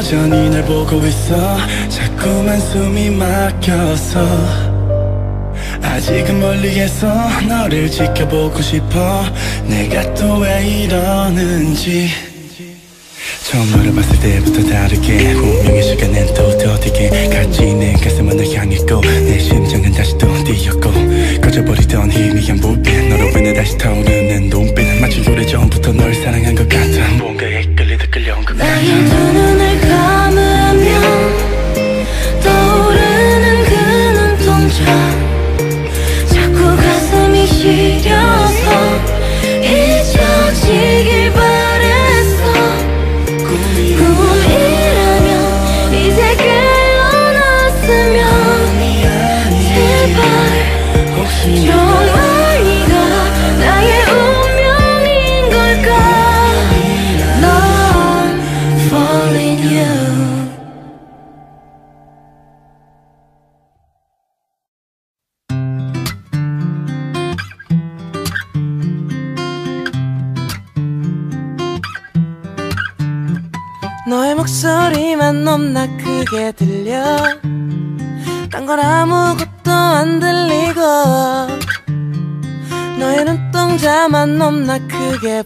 여전히 날 보고 있어. 자꾸만 숨이 막혀서. 아직은 멀리에서 너를 지켜보고 싶어. 내가 또 왜 이러는지. 처음 너를 봤을 때부터 다르게 운명의 시간은 또 더디게 같이 내 가슴은 널 향했고 내 심장은 다시 또 뛰었고. 꺼져버리던 희미한 불빛 너로 인해 다시 타오르는 눈빛. 마치 오래전부터 널 사랑한 것 같아. 뭔가에 끌리듯 끌려온 것 같아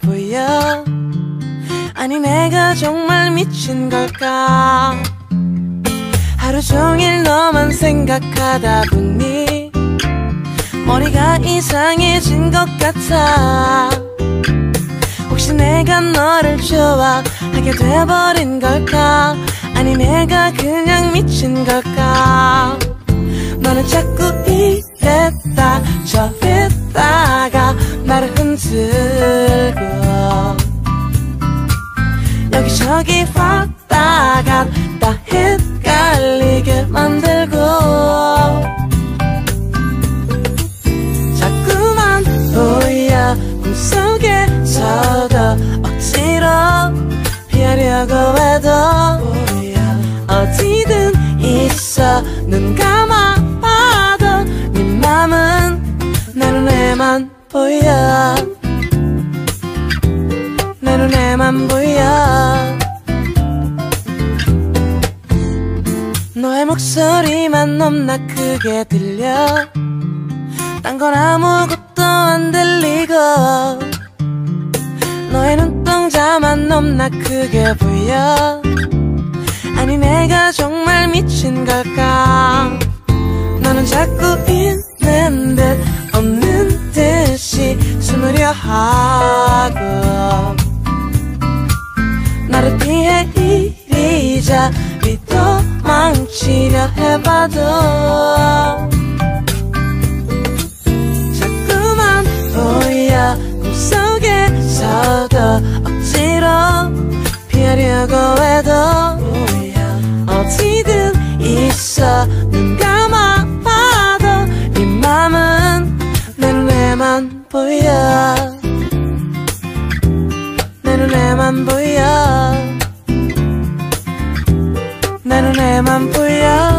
보여 아니 내가 정말 미친 걸까? 하루 종일 너만 생각하다 보니 머리가 이상해진 것 같아. 혹시 내가 너를 좋아하게 돼버린 걸까? 아니 내가 그냥 미친 걸까? 너는 자꾸 이랬다 저랬다가 나를 흔들고. 여기저기 왔다 갔다 헷갈리게 만들고. 자꾸만 보여 꿈속에서도 억지로 피하려고 해도 어디든 있어. 눈 감아 보여. 내 눈에만 보여. 너의 목소리만 넘나 크게 들려. 딴 건 아무것도 안 들리고. 너의 눈동자만 넘나 크게 보여. 아니 내가 정말 미친 걸까? 너는 자꾸 있는 듯 없는 듯이 숨으려 하고 나를 피해 이리저리 도망치려 해봐도 자꾸만 보여 꿈속에서도 억지로 피하려고 해도 어디든 있어 내 눈에만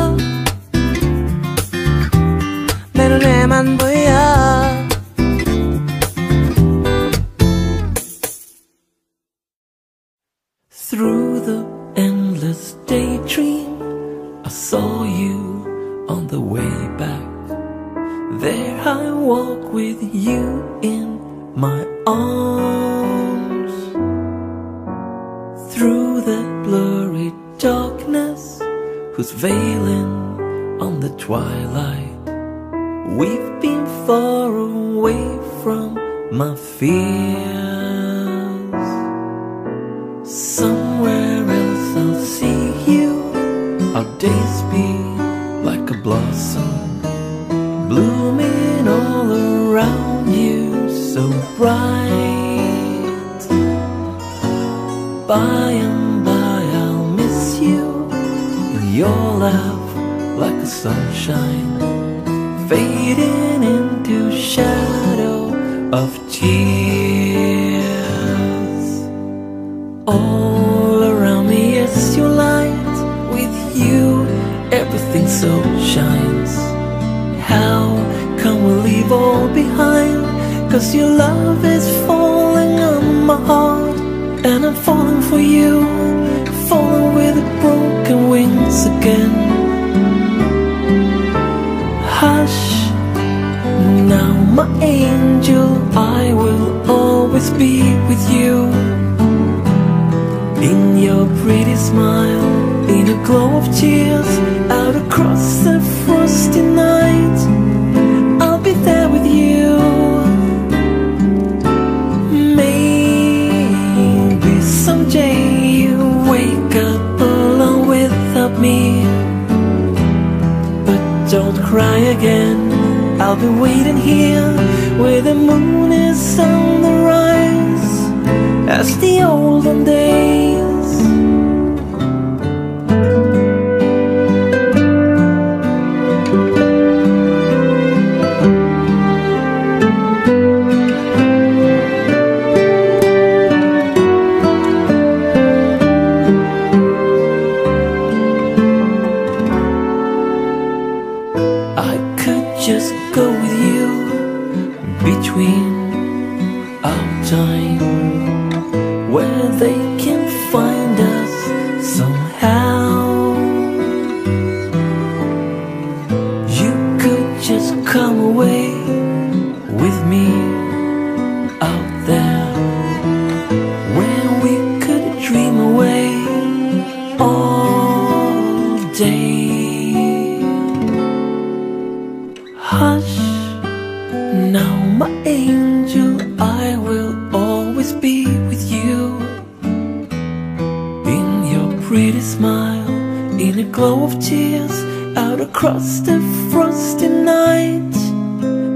In a glow of tears, out across the frosty night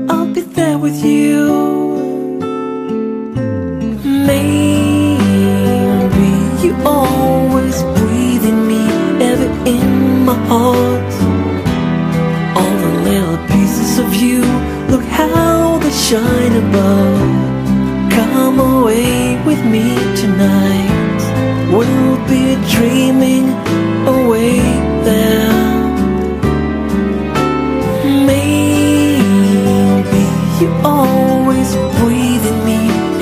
I'll be there with you. Maybe you always breathe in me, ever in my heart. All the little pieces of you, look how they shine above. Come away with me tonight. We'll be dreaming there Maybe you always me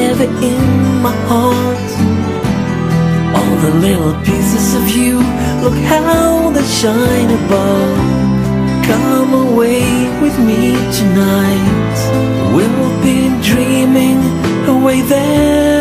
ever in my heart. All the little pieces of you, look how they shine above. Come away with me tonight. We will be dreaming away there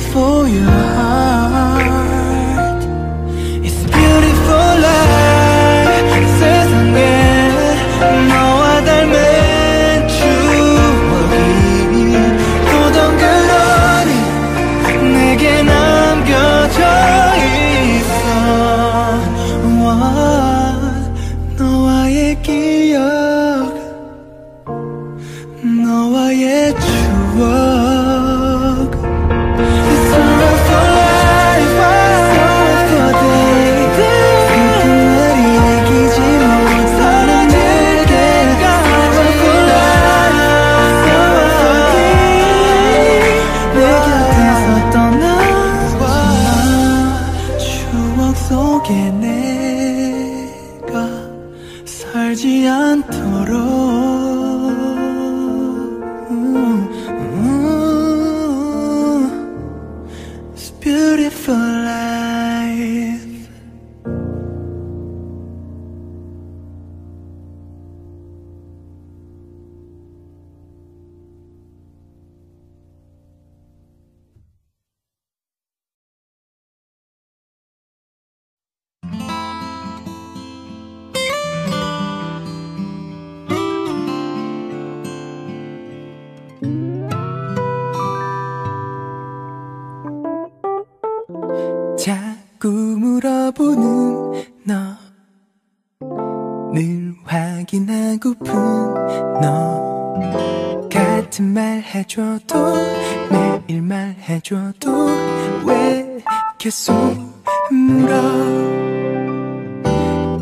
for your heart. 왜 계속 물어?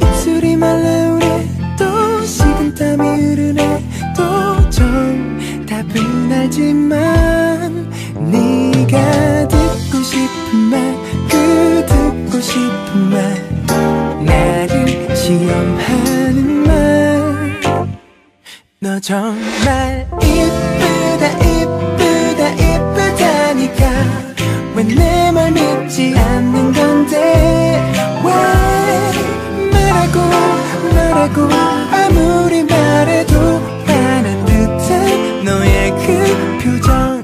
입술이 말라오네 또 식은땀이 흐르네. 또 정답은 알지만 네가 듣고 싶은 말 그 듣고 싶은 말. 나를 시험하는 말 너 정말 쉽지 않는 건데 왜 말하고 말하고 아무리 말해도 하는 듯한 너의 그 표정?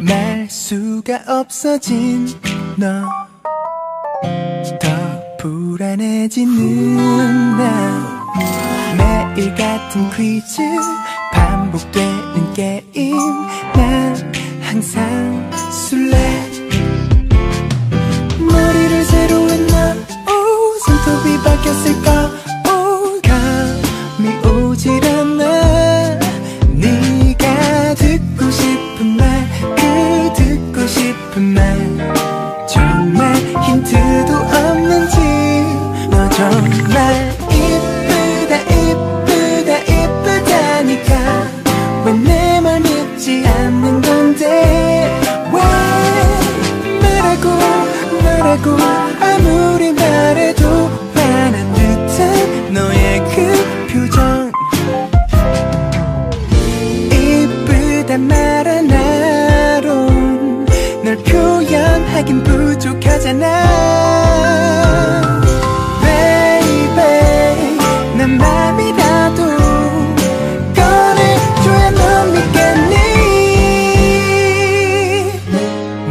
말 수가 없어진 너 더 불안해지는 나 매일 같은 퀴즈 반복되는 게임 난 항상 술래? 머리를 새로 했나 오 손톱이 바뀌었을까? 하긴 부족하잖아. Baby 난 맘이라도 꺼내줘야 넌 믿겠니?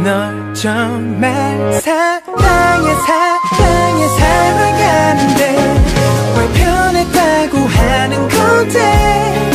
널 정말 사랑해 사랑해 사랑하는데 왜 변했다고 하는 건데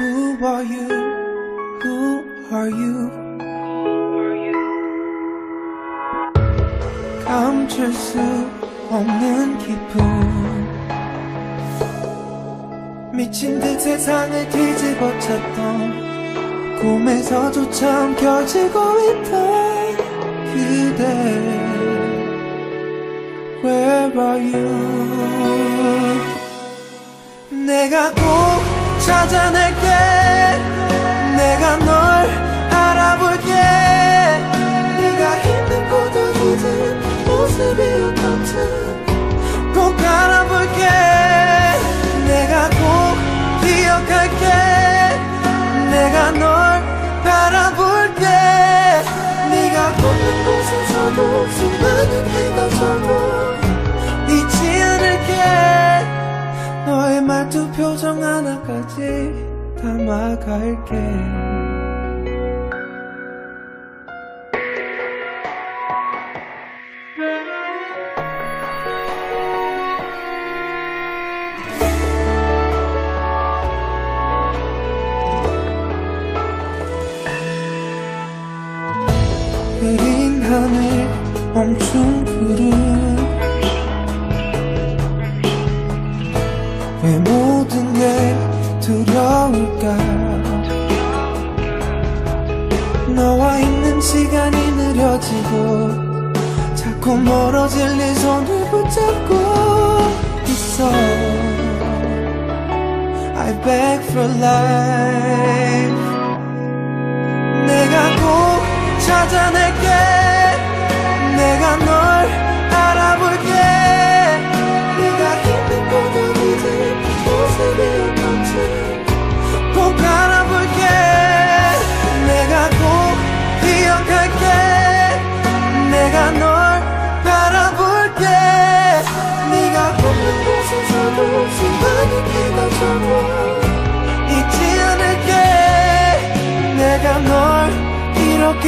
Who are you? Who are you? 감출 수 없는 기분 미친 듯 세상을 뒤집어 쳤던 꿈에서조차 엉켜지고 있던 그대 Where are you? 내가 꼭 찾아낼게. 내가 널 알아볼게. 네가 힘든 곳도 잊은 모습이었거든 꼭 알아볼게. 내가 꼭 기억할게. 내가 널 바라볼게. 네가 걷는 곳에서도 수많은 해가 져도 말투 표정 하나까지 담아갈게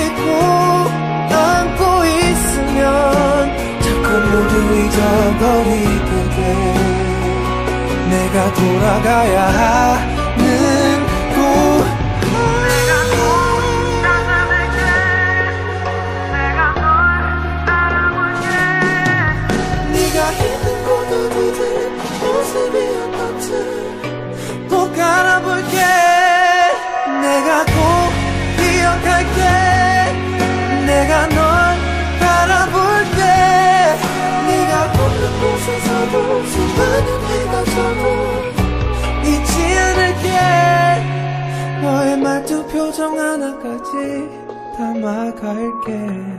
꼭 안고 있으면 자꾸 모두 잊어버리게 돼. 내가 돌아가야 수많은 해가 져도 잊지 않을게. 너의 말투 표정 하나까지 담아갈게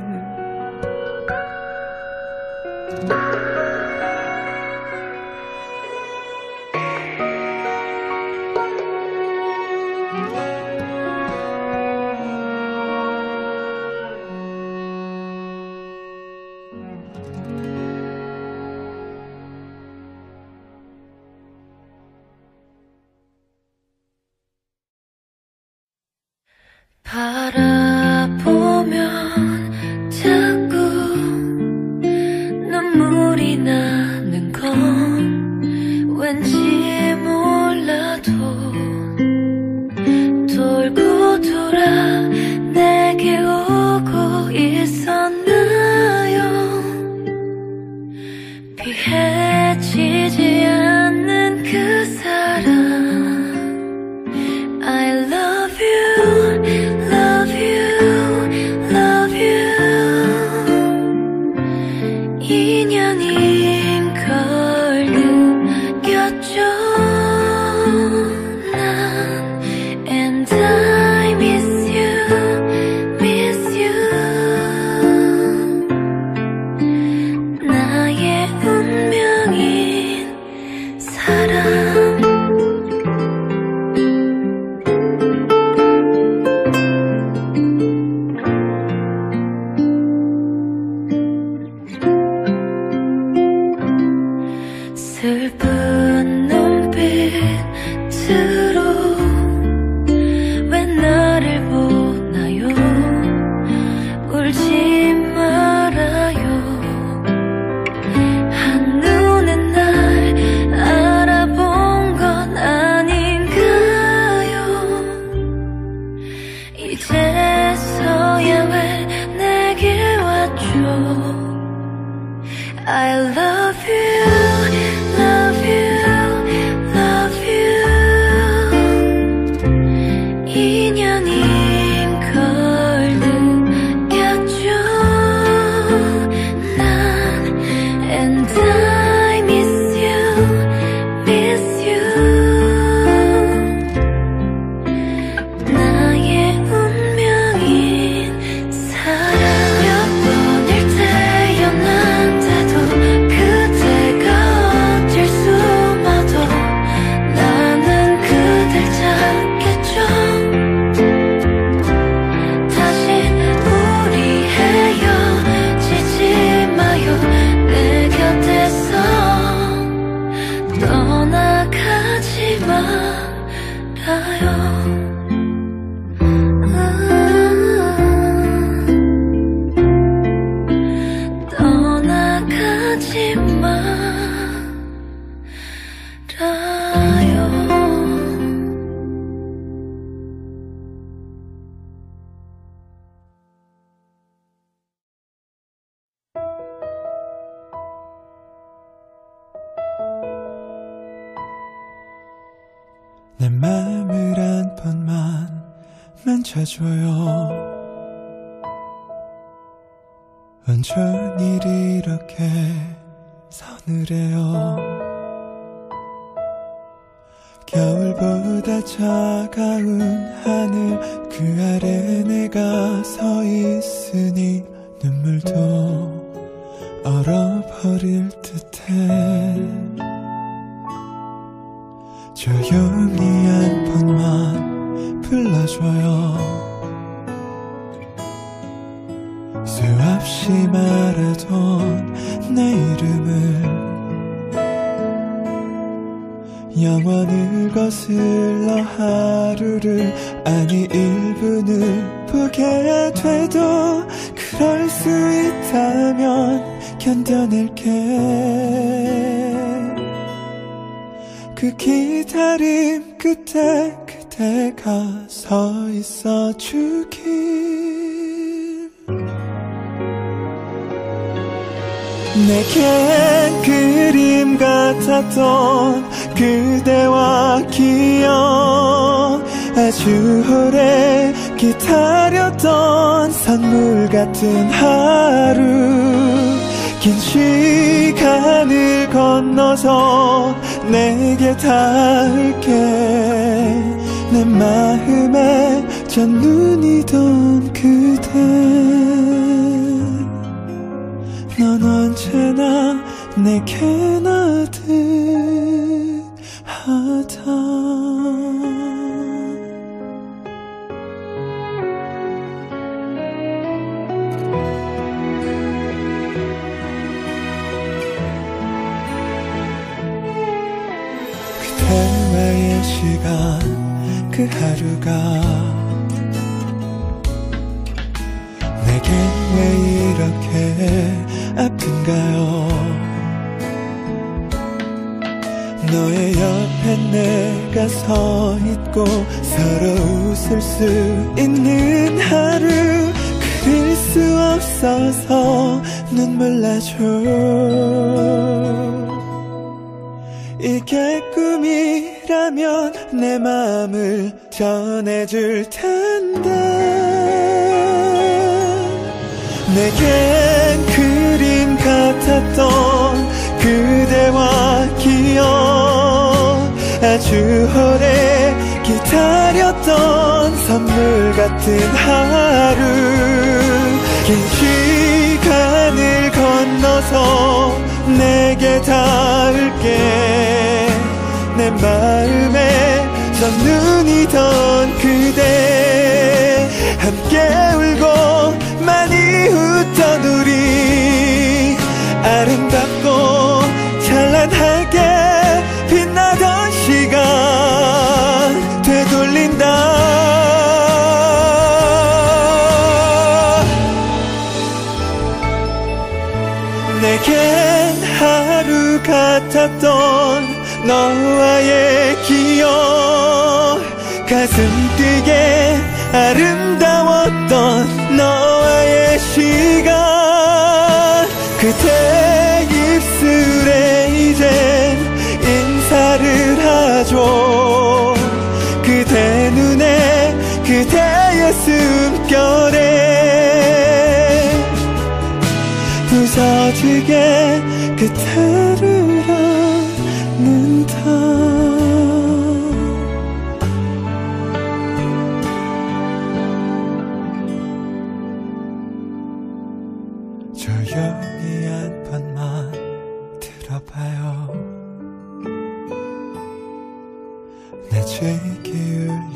바람. 없이 말하던 내 이름을 영원을 거슬러 하루를 아니 1분을 보게 돼도 그럴 수 있다면 견뎌낼게. 그 기다림 끝에 그대가 서 있어 주길. 내겐 그림 같았던 그대와 기억 아주 오래 기다렸던 선물 같은 하루 긴 시간을 건너서 내게 닿을게. 내 마음에 첫눈이던 그대. 언제나 내게 나듯하다. 그대 나의 시간 그 하루가 내겐 왜 이렇게 아픈가요? 너의 옆에 내가 서 있고 서로 웃을 수 있는 하루 그릴 수 없어서 눈물 나죠. 이게 꿈이라면 내 마음을 전해줄 텐데 내겐 같았던 그대와 기억. 아주 오래 기다렸던 선물 같은 하루. 긴 시간을 건너서 내게 닿을게. 내 마음에 첫눈이던 그대. 함께 울고 많이 웃던 우리 아름답고 찬란하게 빛나던 시간 되돌린다. 내겐 하루 같았던 너와의 기억 가슴 뛰게 아름 들어봐요. 내 죄기 울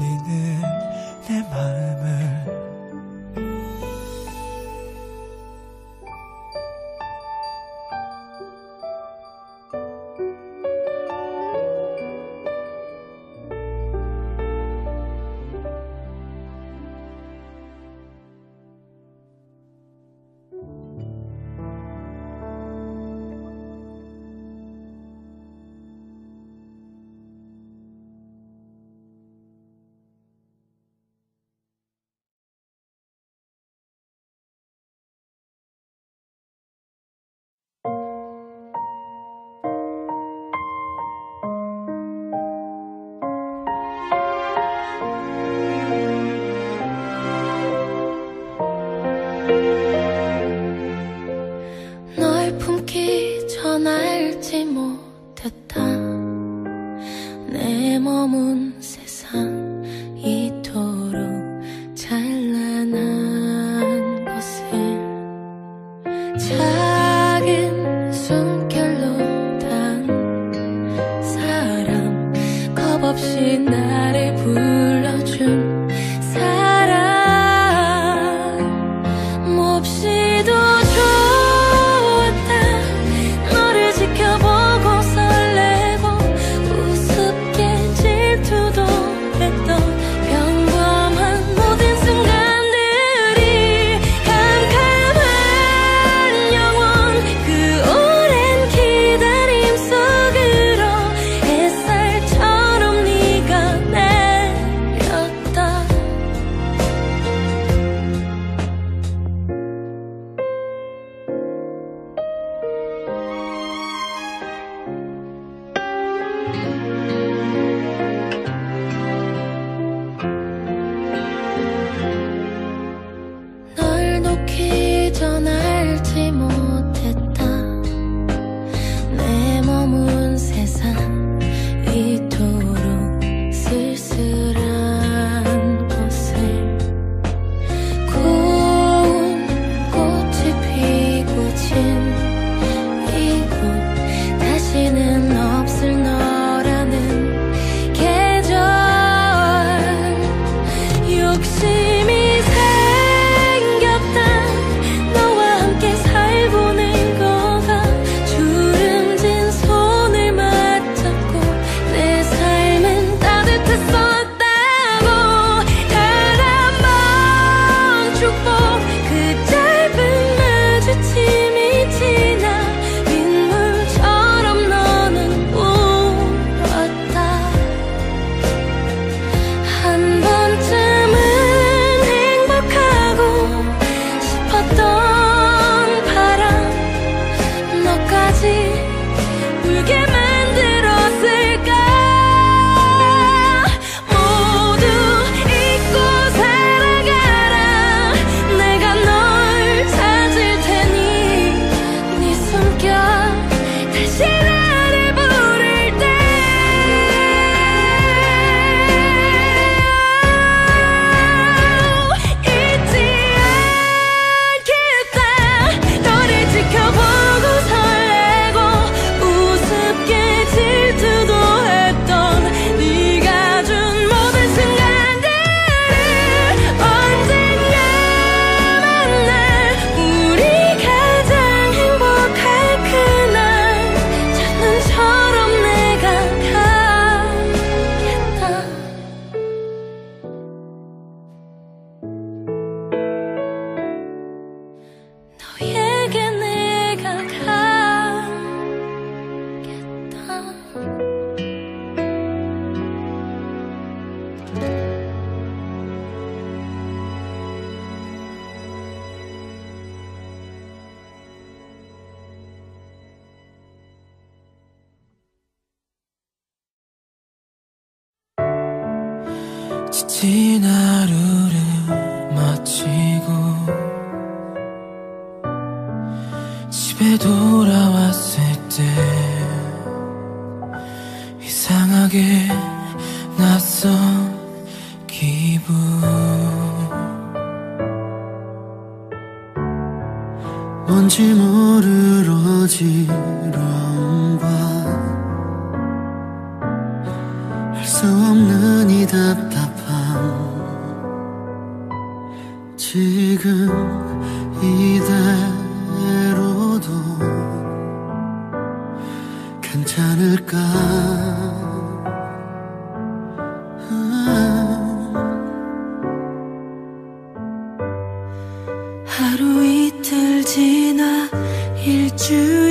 choose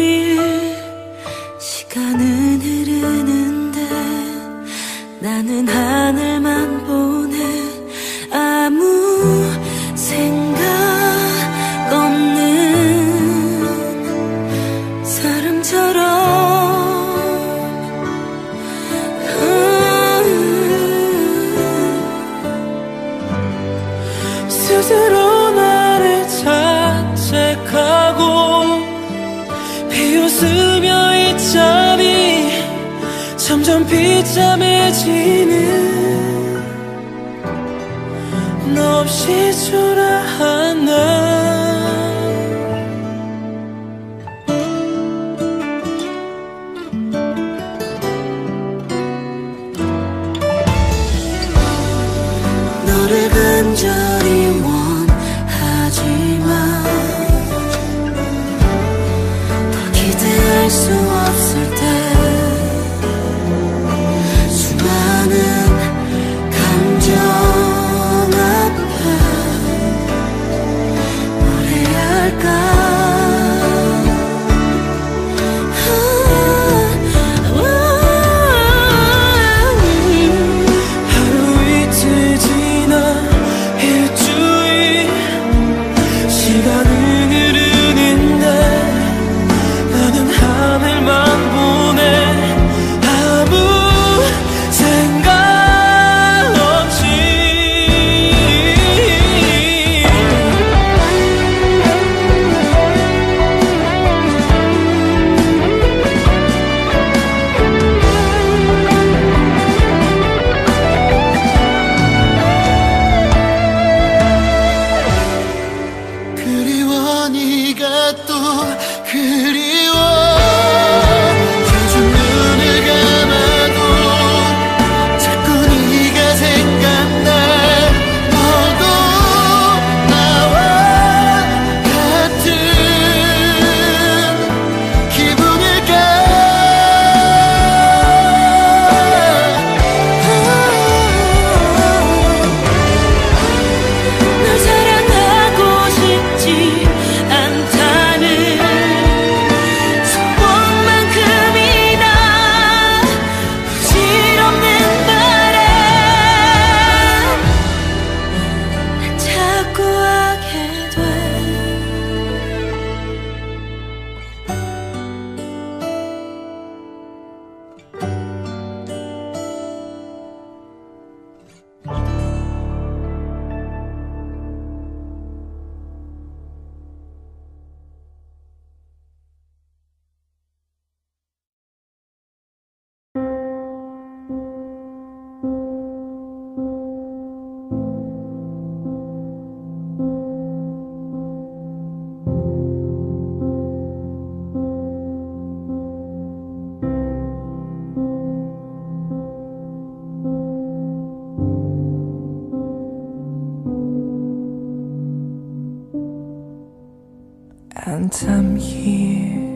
and I'm here.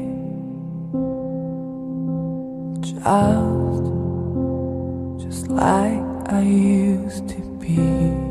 Just just like I used to be.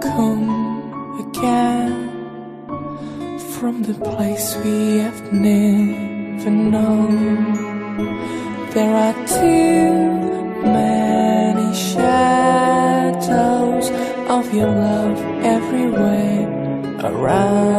come again from the place we have never known. There are too many shadows of your love everywhere around.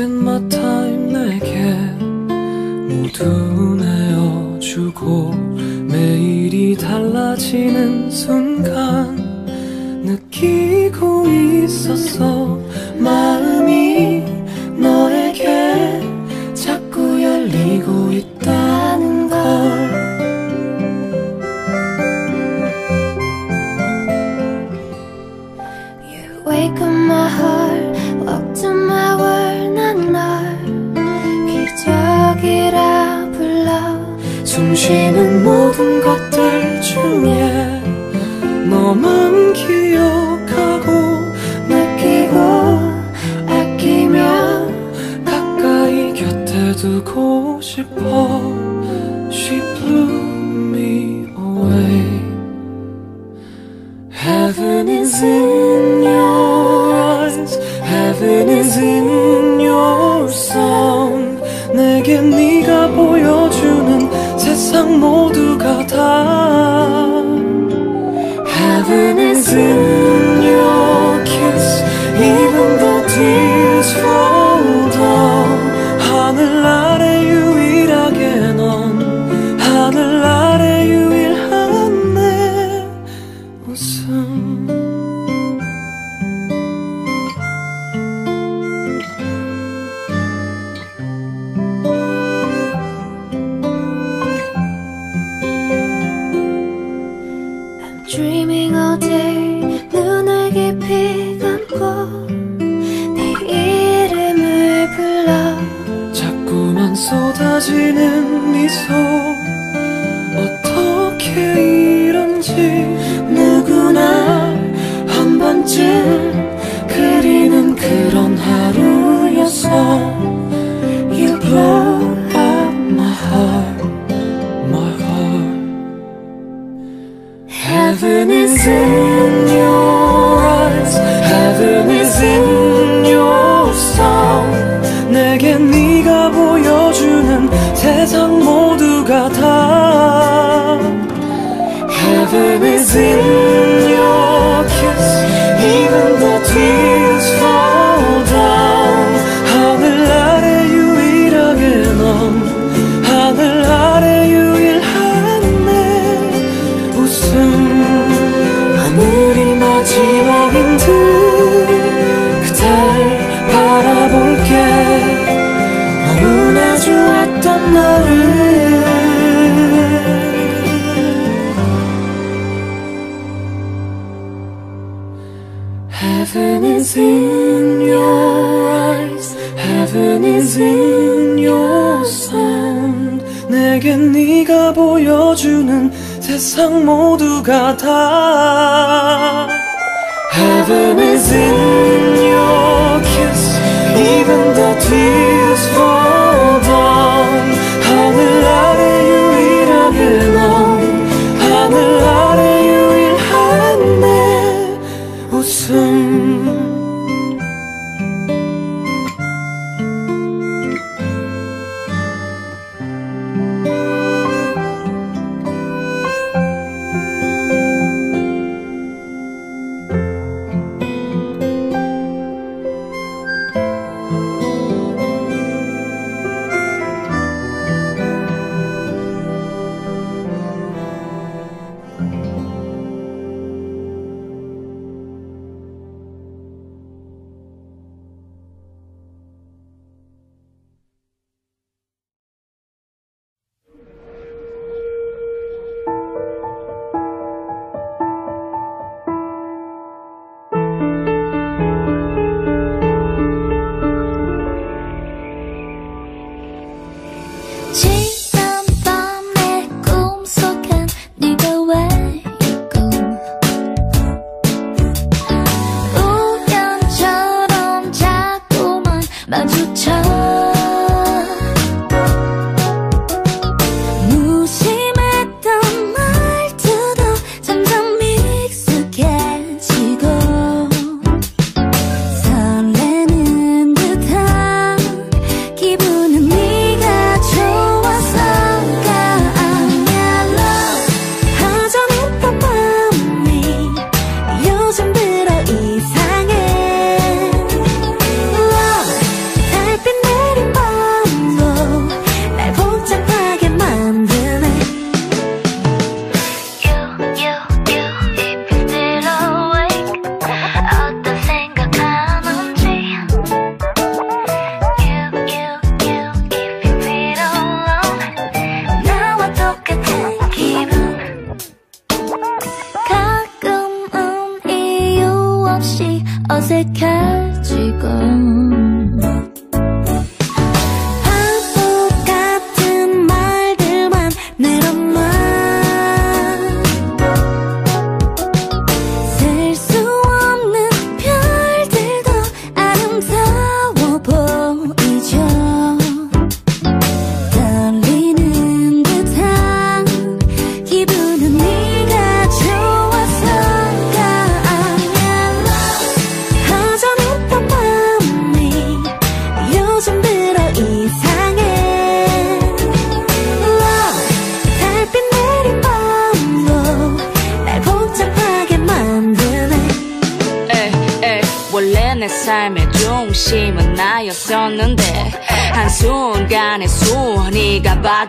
in my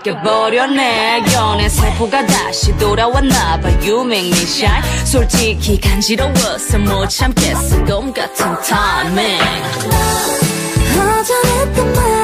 바뀌어버렸네. 연애 세포가 다시 돌아왔나봐. You make me shy 솔직히 간지러워서 못 참겠어. 곰 같은 타이밍 허전했던 말